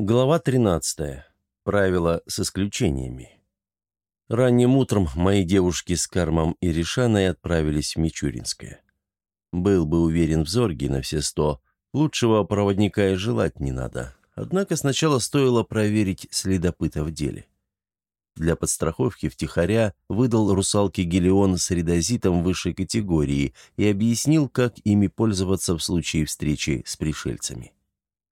Глава 13. Правила с исключениями. Ранним утром мои девушки с Кармом и Ришаной отправились в Мичуринское. Был бы уверен в Зорге на все сто, лучшего проводника и желать не надо. Однако сначала стоило проверить следопыта в деле. Для подстраховки втихаря выдал русалке Гелион с редозитом высшей категории и объяснил, как ими пользоваться в случае встречи с пришельцами.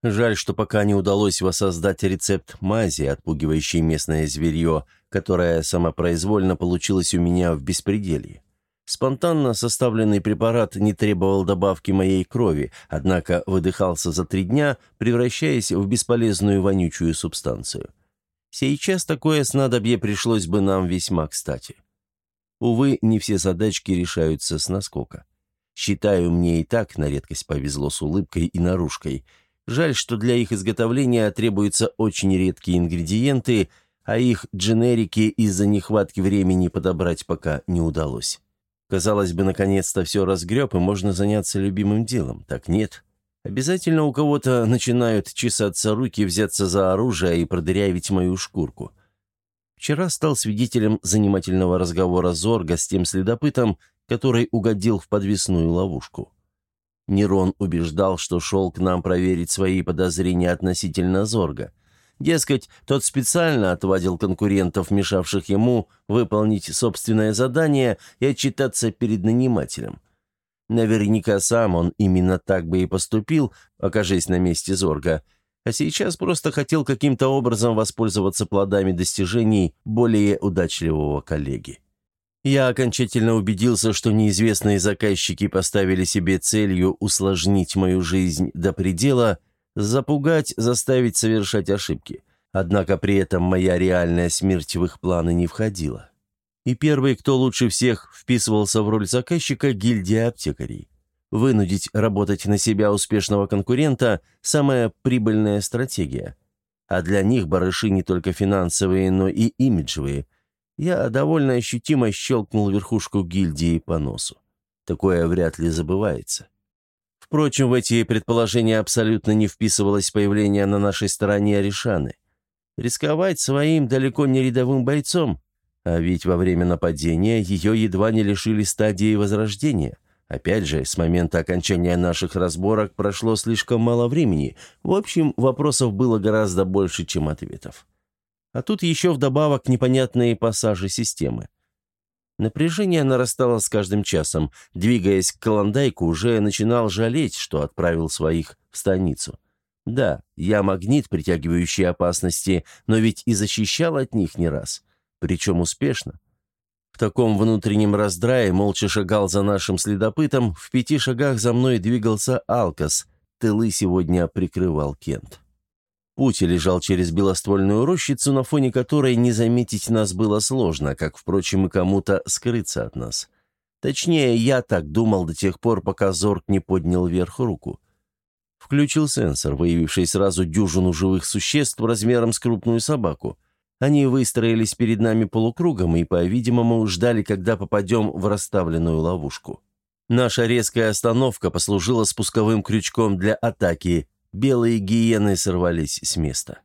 Жаль, что пока не удалось воссоздать рецепт мази, отпугивающей местное зверье, которое самопроизвольно получилось у меня в беспределье. Спонтанно составленный препарат не требовал добавки моей крови, однако выдыхался за три дня, превращаясь в бесполезную вонючую субстанцию. Сейчас такое снадобье пришлось бы нам весьма кстати. Увы, не все задачки решаются с наскока. Считаю, мне и так на редкость повезло с улыбкой и наружкой – Жаль, что для их изготовления требуются очень редкие ингредиенты, а их дженерики из-за нехватки времени подобрать пока не удалось. Казалось бы, наконец-то все разгреб, и можно заняться любимым делом. Так нет. Обязательно у кого-то начинают чесаться руки, взяться за оружие и продырявить мою шкурку. Вчера стал свидетелем занимательного разговора Зорга с тем следопытом, который угодил в подвесную ловушку. Нерон убеждал, что шел к нам проверить свои подозрения относительно Зорга. Дескать, тот специально отводил конкурентов, мешавших ему выполнить собственное задание и отчитаться перед нанимателем. Наверняка сам он именно так бы и поступил, окажись на месте Зорга, а сейчас просто хотел каким-то образом воспользоваться плодами достижений более удачливого коллеги. Я окончательно убедился, что неизвестные заказчики поставили себе целью усложнить мою жизнь до предела, запугать, заставить совершать ошибки. Однако при этом моя реальная смерть в их планы не входила. И первый, кто лучше всех вписывался в роль заказчика – гильдия аптекарей. Вынудить работать на себя успешного конкурента – самая прибыльная стратегия. А для них барыши не только финансовые, но и имиджевые – я довольно ощутимо щелкнул верхушку гильдии по носу. Такое вряд ли забывается. Впрочем, в эти предположения абсолютно не вписывалось появление на нашей стороне Аришаны. Рисковать своим далеко не рядовым бойцом, а ведь во время нападения ее едва не лишили стадии возрождения. Опять же, с момента окончания наших разборок прошло слишком мало времени. В общем, вопросов было гораздо больше, чем ответов. А тут еще вдобавок непонятные пассажи системы. Напряжение нарастало с каждым часом. Двигаясь к Каландайку, уже начинал жалеть, что отправил своих в станицу. Да, я магнит, притягивающий опасности, но ведь и защищал от них не раз. Причем успешно. В таком внутреннем раздрае молча шагал за нашим следопытом, в пяти шагах за мной двигался Алкас, тылы сегодня прикрывал Кент. Путь лежал через белоствольную рощицу, на фоне которой не заметить нас было сложно, как, впрочем, и кому-то скрыться от нас. Точнее, я так думал до тех пор, пока Зорг не поднял вверх руку. Включил сенсор, выявивший сразу дюжину живых существ размером с крупную собаку. Они выстроились перед нами полукругом и, по-видимому, ждали, когда попадем в расставленную ловушку. Наша резкая остановка послужила спусковым крючком для атаки, Белые гиены сорвались с места.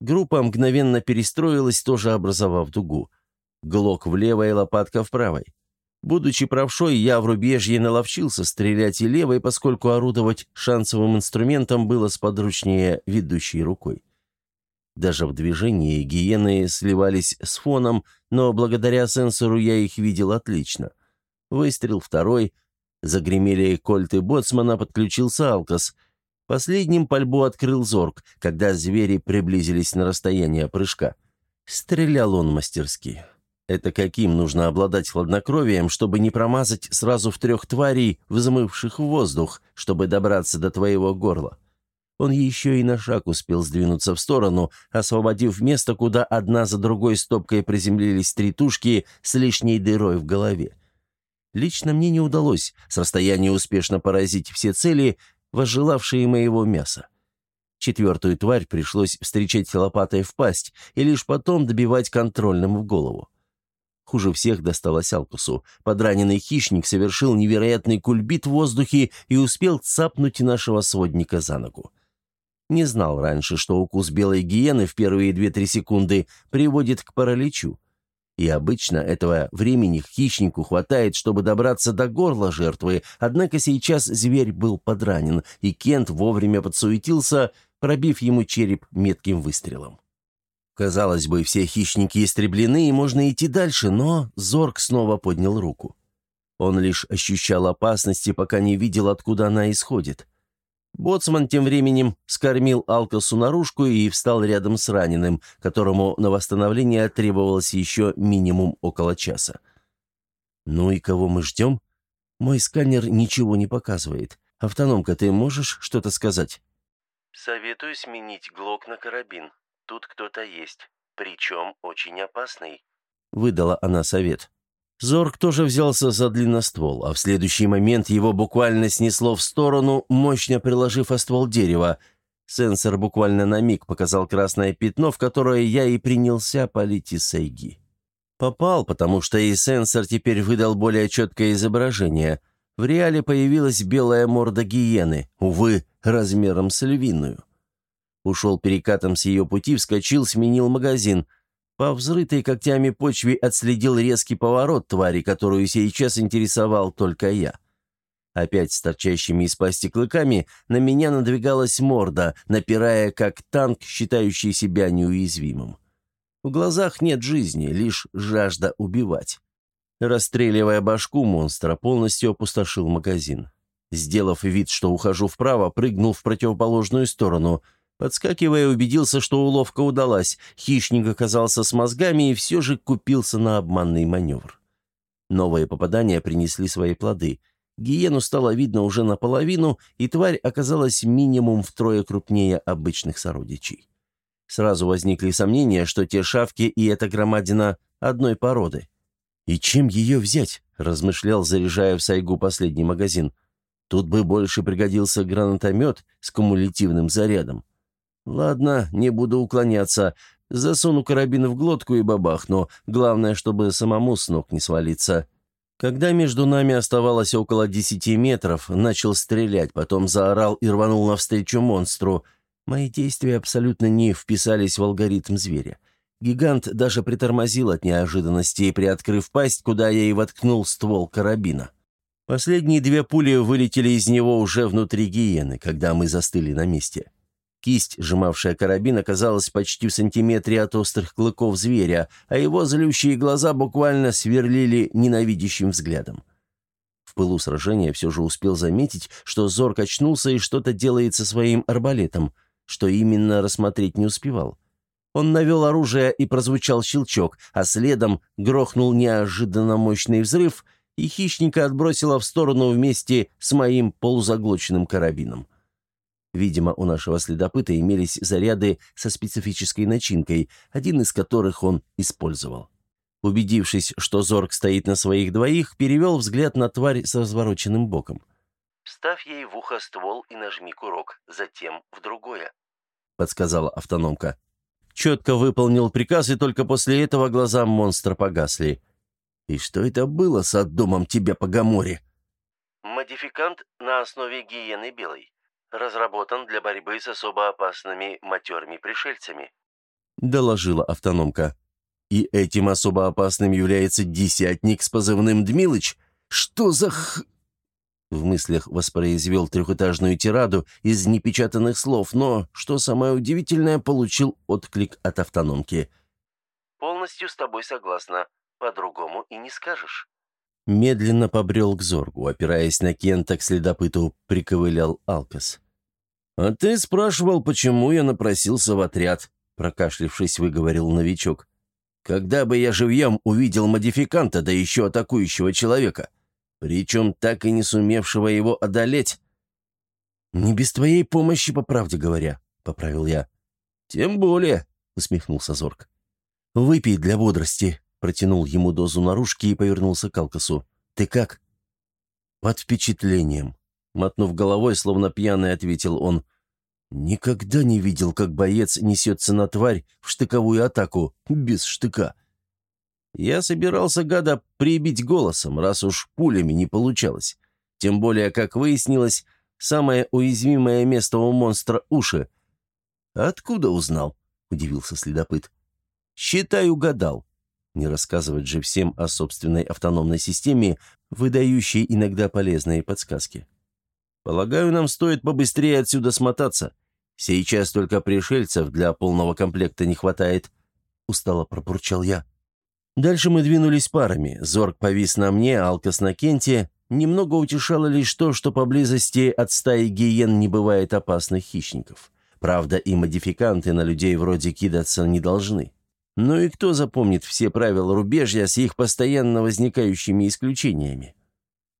Группа мгновенно перестроилась, тоже образовав дугу. Глок влево и лопатка в правой. Будучи правшой, я в рубежье наловчился стрелять и левой, поскольку орудовать шансовым инструментом было сподручнее ведущей рукой. Даже в движении гиены сливались с фоном, но благодаря сенсору я их видел отлично. Выстрел второй. Загремели кольты боцмана, подключился Алкас — Последним пальбу открыл Зорг, когда звери приблизились на расстояние прыжка. Стрелял он мастерски. Это каким нужно обладать хладнокровием, чтобы не промазать сразу в трех тварей, взмывших в воздух, чтобы добраться до твоего горла? Он еще и на шаг успел сдвинуться в сторону, освободив место, куда одна за другой стопкой приземлились три тушки с лишней дырой в голове. Лично мне не удалось с расстояния успешно поразить все цели, возжелавшие моего мяса. Четвертую тварь пришлось встречать лопатой в пасть и лишь потом добивать контрольным в голову. Хуже всех досталось Алкусу. Подраненный хищник совершил невероятный кульбит в воздухе и успел цапнуть нашего сводника за ногу. Не знал раньше, что укус белой гиены в первые 2-3 секунды приводит к параличу. И обычно этого времени хищнику хватает, чтобы добраться до горла жертвы, однако сейчас зверь был подранен, и Кент вовремя подсуетился, пробив ему череп метким выстрелом. Казалось бы, все хищники истреблены, и можно идти дальше, но Зорг снова поднял руку. Он лишь ощущал опасности, пока не видел, откуда она исходит. Боцман тем временем скормил Алкасу наружку и встал рядом с раненым, которому на восстановление требовалось еще минимум около часа. «Ну и кого мы ждем?» «Мой сканер ничего не показывает. Автономка, ты можешь что-то сказать?» «Советую сменить ГЛОК на карабин. Тут кто-то есть, причем очень опасный», — выдала она совет. Зорг тоже взялся за длинноствол, а в следующий момент его буквально снесло в сторону, мощно приложив о ствол дерева. Сенсор буквально на миг показал красное пятно, в которое я и принялся палить из сайги. Попал, потому что и сенсор теперь выдал более четкое изображение. В реале появилась белая морда гиены, увы, размером с львиную. Ушел перекатом с ее пути, вскочил, сменил магазин — по взрытой когтями почве отследил резкий поворот твари, которую сейчас интересовал только я. Опять с торчащими из пасти клыками на меня надвигалась морда, напирая как танк, считающий себя неуязвимым. В глазах нет жизни, лишь жажда убивать. Расстреливая башку монстра, полностью опустошил магазин. Сделав вид, что ухожу вправо, прыгнул в противоположную сторону – Подскакивая, убедился, что уловка удалась. Хищник оказался с мозгами и все же купился на обманный маневр. Новые попадания принесли свои плоды. Гиену стало видно уже наполовину, и тварь оказалась минимум втрое крупнее обычных сородичей. Сразу возникли сомнения, что те шавки и эта громадина одной породы. «И чем ее взять?» – размышлял, заряжая в сайгу последний магазин. «Тут бы больше пригодился гранатомет с кумулятивным зарядом». «Ладно, не буду уклоняться. Засуну карабин в глотку и бабахну. Главное, чтобы самому с ног не свалиться». Когда между нами оставалось около десяти метров, начал стрелять, потом заорал и рванул навстречу монстру. Мои действия абсолютно не вписались в алгоритм зверя. Гигант даже притормозил от неожиданности, приоткрыв пасть, куда я и воткнул ствол карабина. Последние две пули вылетели из него уже внутри гиены, когда мы застыли на месте. Кисть, сжимавшая карабин, оказалась почти в сантиметре от острых клыков зверя, а его злющие глаза буквально сверлили ненавидящим взглядом. В пылу сражения все же успел заметить, что Зор качнулся и что-то делает со своим арбалетом, что именно рассмотреть не успевал. Он навел оружие и прозвучал щелчок, а следом грохнул неожиданно мощный взрыв, и хищника отбросило в сторону вместе с моим полузаглоченным карабином. Видимо, у нашего следопыта имелись заряды со специфической начинкой, один из которых он использовал. Убедившись, что Зорг стоит на своих двоих, перевел взгляд на тварь с развороченным боком. «Вставь ей в ухо ствол и нажми курок, затем в другое», — подсказала автономка. Четко выполнил приказ, и только после этого глаза монстра погасли. «И что это было с отдомом тебя по Гаморе?» «Модификант на основе гиены белой разработан для борьбы с особо опасными матерыми пришельцами», — доложила автономка. «И этим особо опасным является десятник с позывным Дмилыч? Что за х...» В мыслях воспроизвел трехэтажную тираду из непечатанных слов, но, что самое удивительное, получил отклик от автономки. «Полностью с тобой согласна. По-другому и не скажешь». Медленно побрел к Зоргу, опираясь на Кента к следопыту, приковылял Алкас. «А ты спрашивал, почему я напросился в отряд?» прокашлившись, выговорил новичок. «Когда бы я живьем увидел модификанта, да еще атакующего человека, причем так и не сумевшего его одолеть?» «Не без твоей помощи, по правде говоря», — поправил я. «Тем более», — усмехнулся Зорг. «Выпей для бодрости», Протянул ему дозу наружки и повернулся к Алкасу. «Ты как?» «Под впечатлением», — мотнув головой, словно пьяный, ответил он. «Никогда не видел, как боец несется на тварь в штыковую атаку, без штыка. Я собирался гада прибить голосом, раз уж пулями не получалось. Тем более, как выяснилось, самое уязвимое место у монстра — уши. «Откуда узнал?» — удивился следопыт. «Считай, угадал. Не рассказывать же всем о собственной автономной системе, выдающей иногда полезные подсказки. Полагаю, нам стоит побыстрее отсюда смотаться. Сейчас только пришельцев для полного комплекта не хватает. Устало пробурчал я. Дальше мы двинулись парами. Зорг повис на мне, Алкас на Кенте. Немного утешало лишь то, что поблизости от стаи гиен не бывает опасных хищников. Правда, и модификанты на людей вроде кидаться не должны. Ну и кто запомнит все правила рубежья с их постоянно возникающими исключениями?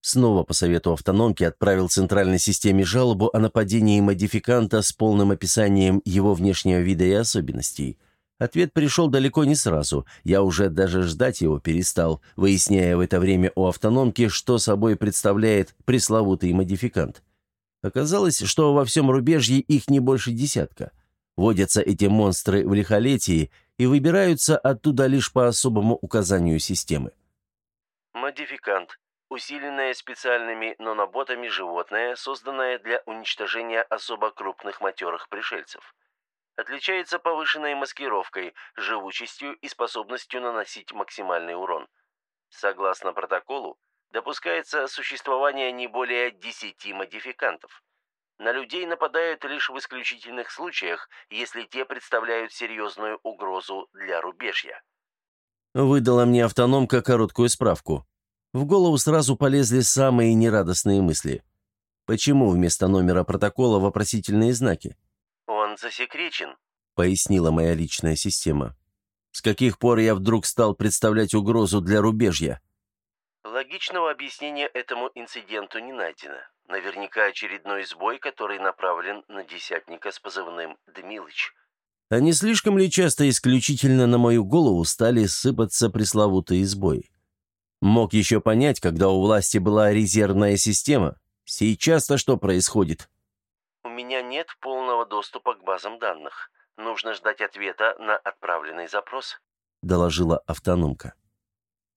Снова по совету автономки отправил центральной системе жалобу о нападении модификанта с полным описанием его внешнего вида и особенностей. Ответ пришел далеко не сразу. Я уже даже ждать его перестал, выясняя в это время у автономки, что собой представляет пресловутый модификант. Оказалось, что во всем рубежье их не больше десятка. Водятся эти монстры в лихолетии и выбираются оттуда лишь по особому указанию системы. Модификант. Усиленное специальными наноботами животное, созданное для уничтожения особо крупных матерых пришельцев. Отличается повышенной маскировкой, живучестью и способностью наносить максимальный урон. Согласно протоколу, допускается существование не более 10 модификантов. На людей нападают лишь в исключительных случаях, если те представляют серьезную угрозу для рубежья. Выдала мне автономка короткую справку. В голову сразу полезли самые нерадостные мысли. Почему вместо номера протокола вопросительные знаки? «Он засекречен», — пояснила моя личная система. «С каких пор я вдруг стал представлять угрозу для рубежья?» Логичного объяснения этому инциденту не найдено. Наверняка очередной сбой, который направлен на десятника с позывным «Дмилыч». А не слишком ли часто исключительно на мою голову стали сыпаться пресловутые сбои? Мог еще понять, когда у власти была резервная система. Сейчас-то что происходит? У меня нет полного доступа к базам данных. Нужно ждать ответа на отправленный запрос, доложила автономка.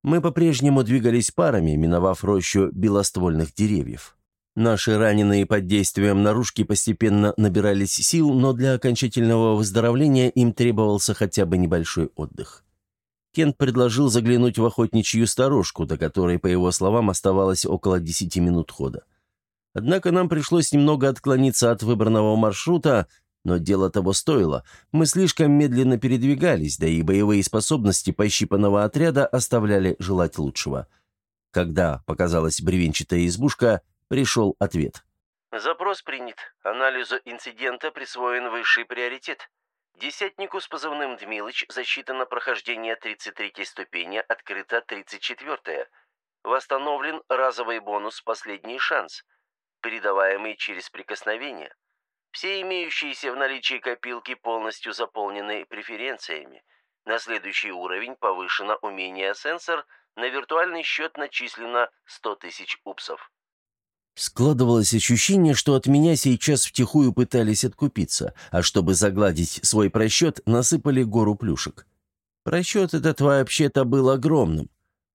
Мы по-прежнему двигались парами, миновав рощу белоствольных деревьев. Наши раненые под действием наружки постепенно набирались сил, но для окончательного выздоровления им требовался хотя бы небольшой отдых. Кент предложил заглянуть в охотничью сторожку, до которой, по его словам, оставалось около десяти минут хода. Однако нам пришлось немного отклониться от выбранного маршрута, но дело того стоило. Мы слишком медленно передвигались, да и боевые способности пощипанного отряда оставляли желать лучшего. Когда показалась бревенчатая избушка, пришел ответ. «Запрос принят. Анализу инцидента присвоен высший приоритет. Десятнику с позывным «Дмилыч» засчитано прохождение 33-й ступени, открыто 34-я. Восстановлен разовый бонус «Последний шанс», передаваемый через прикосновение. Все имеющиеся в наличии копилки полностью заполнены преференциями. На следующий уровень повышено умение сенсор, на виртуальный счет начислено 100 тысяч упсов. Складывалось ощущение, что от меня сейчас втихую пытались откупиться, а чтобы загладить свой просчет, насыпали гору плюшек. Просчет этот вообще-то был огромным.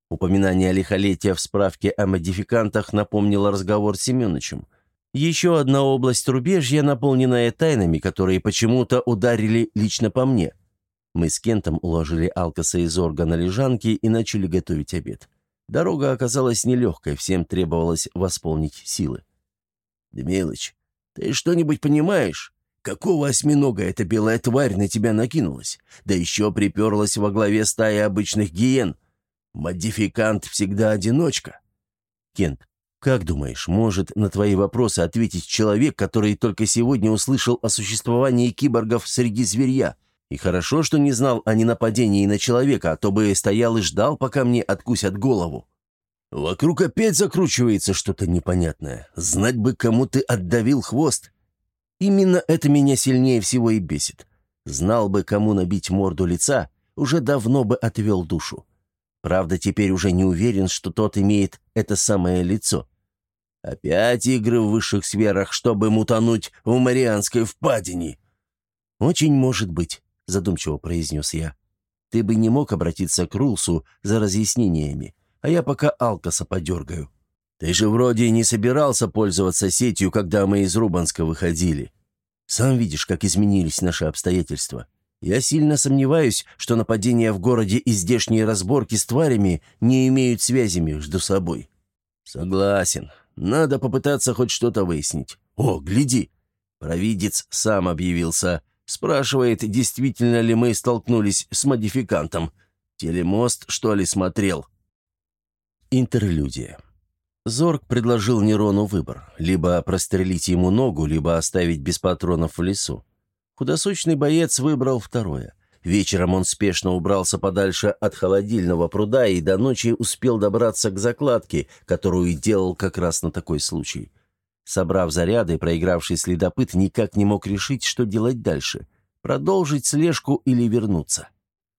Упоминание лихолетия в справке о модификантах напомнило разговор с Семеновичем – еще одна область рубежья, наполненная тайнами, которые почему-то ударили лично по мне. Мы с Кентом уложили Алкаса из Орга на лежанки и начали готовить обед. Дорога оказалась нелегкой, всем требовалось восполнить силы. «Дмилыч, ты что-нибудь понимаешь? Какого осьминога эта белая тварь на тебя накинулась? Да еще приперлась во главе стаи обычных гиен. Модификант всегда одиночка». «Кент, как думаешь, может на твои вопросы ответить человек, который только сегодня услышал о существовании киборгов среди зверья? И хорошо, что не знал о ненападении на человека, а то бы стоял и ждал, пока мне откусят голову. Вокруг опять закручивается что-то непонятное. Знать бы, кому ты отдавил хвост. Именно это меня сильнее всего и бесит. Знал бы, кому набить морду лица, уже давно бы отвел душу. Правда, теперь уже не уверен, что тот имеет это самое лицо. Опять игры в высших сферах, чтобы мутануть в Марианской впадине. «Очень может быть», — задумчиво произнес я. «Ты бы не мог обратиться к Рулсу за разъяснениями, а я пока Алкаса подергаю. Ты же вроде не собирался пользоваться сетью, когда мы из Рубанска выходили». Сам видишь, как изменились наши обстоятельства. Я сильно сомневаюсь, что нападения в городе и здешние разборки с тварями не имеют связи между собой». «Согласен. Надо попытаться хоть что-то выяснить. О, гляди!» Провидец сам объявился. Спрашивает, действительно ли мы столкнулись с модификантом. Телемост, что ли, смотрел? Интерлюдия. Зорг предложил Нерону выбор. Либо прострелить ему ногу, либо оставить без патронов в лесу. Худосочный боец выбрал второе. Вечером он спешно убрался подальше от холодильного пруда и до ночи успел добраться к закладке, которую делал как раз на такой случай. Собрав заряды, проигравший следопыт никак не мог решить, что делать дальше – продолжить слежку или вернуться.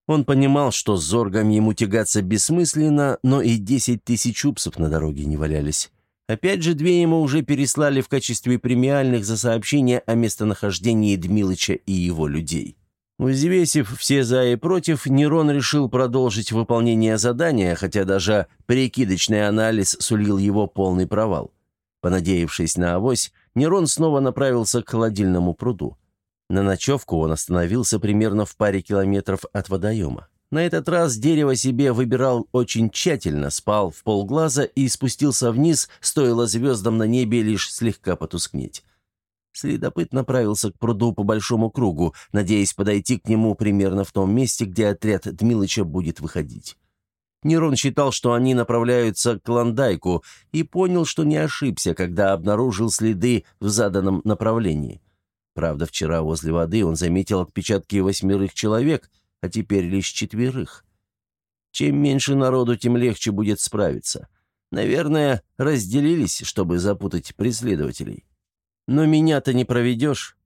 Он понимал, что с Зоргом ему тягаться бессмысленно, но и десять тысяч упсов на дороге не валялись. Опять же, две ему уже переслали в качестве премиальных за сообщение о местонахождении Дмилыча и его людей. Взвесив все «за» и «против», Нерон решил продолжить выполнение задания, хотя даже прикидочный анализ сулил его полный провал. Понадеявшись на авось, Нерон снова направился к холодильному пруду. На ночевку он остановился примерно в паре километров от водоема. На этот раз дерево себе выбирал очень тщательно, спал в полглаза и спустился вниз, стоило звездам на небе лишь слегка потускнеть. Следопыт направился к пруду по большому кругу, надеясь подойти к нему примерно в том месте, где отряд Дмилыча будет выходить. Нерон считал, что они направляются к Клондайку, и понял, что не ошибся, когда обнаружил следы в заданном направлении. Правда, вчера возле воды он заметил отпечатки восьмерых человек, а теперь лишь четверых. Чем меньше народу, тем легче будет справиться. Наверное, разделились, чтобы запутать преследователей. Но меня-то не проведешь.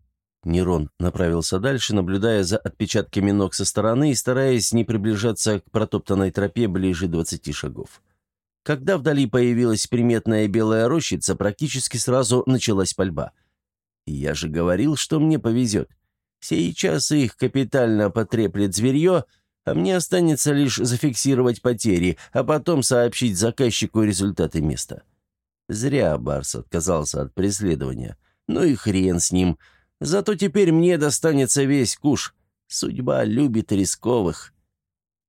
Нерон направился дальше, наблюдая за отпечатками ног со стороны и стараясь не приближаться к протоптанной тропе ближе двадцати шагов. Когда вдали появилась приметная белая рощица, практически сразу началась пальба. «Я же говорил, что мне повезет. Сейчас их капитально потреплет зверье, а мне останется лишь зафиксировать потери, а потом сообщить заказчику результаты места». Зря Барс отказался от преследования. Ну и хрен с ним – Зато теперь мне достанется весь куш. Судьба любит рисковых».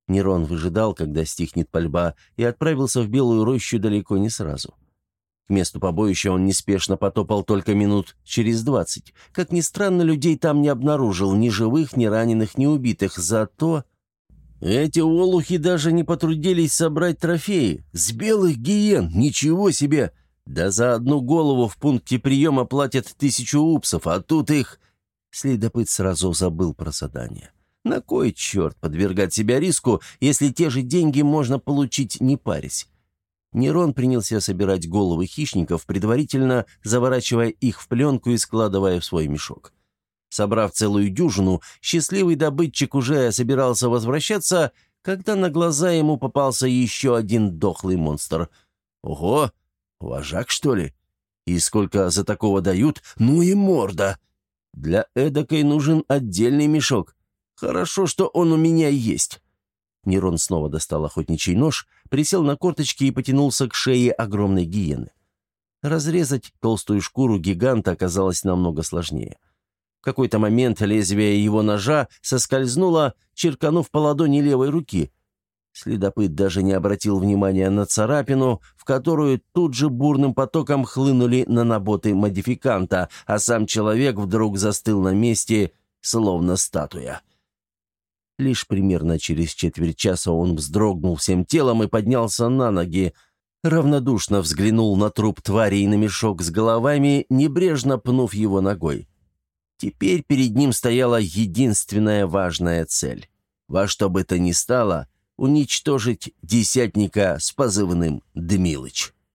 Нерон выжидал, когда стихнет пальба, и отправился в Белую рощу далеко не сразу. К месту побоища он неспешно потопал только минут через двадцать. Как ни странно, людей там не обнаружил, ни живых, ни раненых, ни убитых. Зато... Эти олухи даже не потрудились собрать трофеи. С белых гиен, ничего себе! Да за одну голову в пункте приема платят тысячу упсов, а тут их...» Следопыт сразу забыл про задание. На кой черт подвергать себя риску, если те же деньги можно получить не парясь? Нерон принялся собирать головы хищников, предварительно заворачивая их в пленку и складывая в свой мешок. Собрав целую дюжину, счастливый добытчик уже собирался возвращаться, когда на глаза ему попался еще один дохлый монстр. «Ого! Вожак, что ли? И сколько за такого дают? Ну и морда! Для эдакой нужен отдельный мешок. Хорошо, что он у меня есть». Нерон снова достал охотничий нож, присел на корточки и потянулся к шее огромной гиены. Разрезать толстую шкуру гиганта оказалось намного сложнее. В какой-то момент лезвие его ножа соскользнуло, черканув по ладони левой руки. Следопыт даже не обратил внимания на царапину, в которую тут же бурным потоком хлынули наноботы модификанта, а сам человек вдруг застыл на месте, словно статуя. Лишь примерно через четверть часа он вздрогнул всем телом и поднялся на ноги, равнодушно взглянул на труп твари и на мешок с головами, небрежно пнув его ногой. Теперь перед ним стояла единственная важная цель. Во что бы то ни стало — уничтожить десятника с позывным «Дмилыч».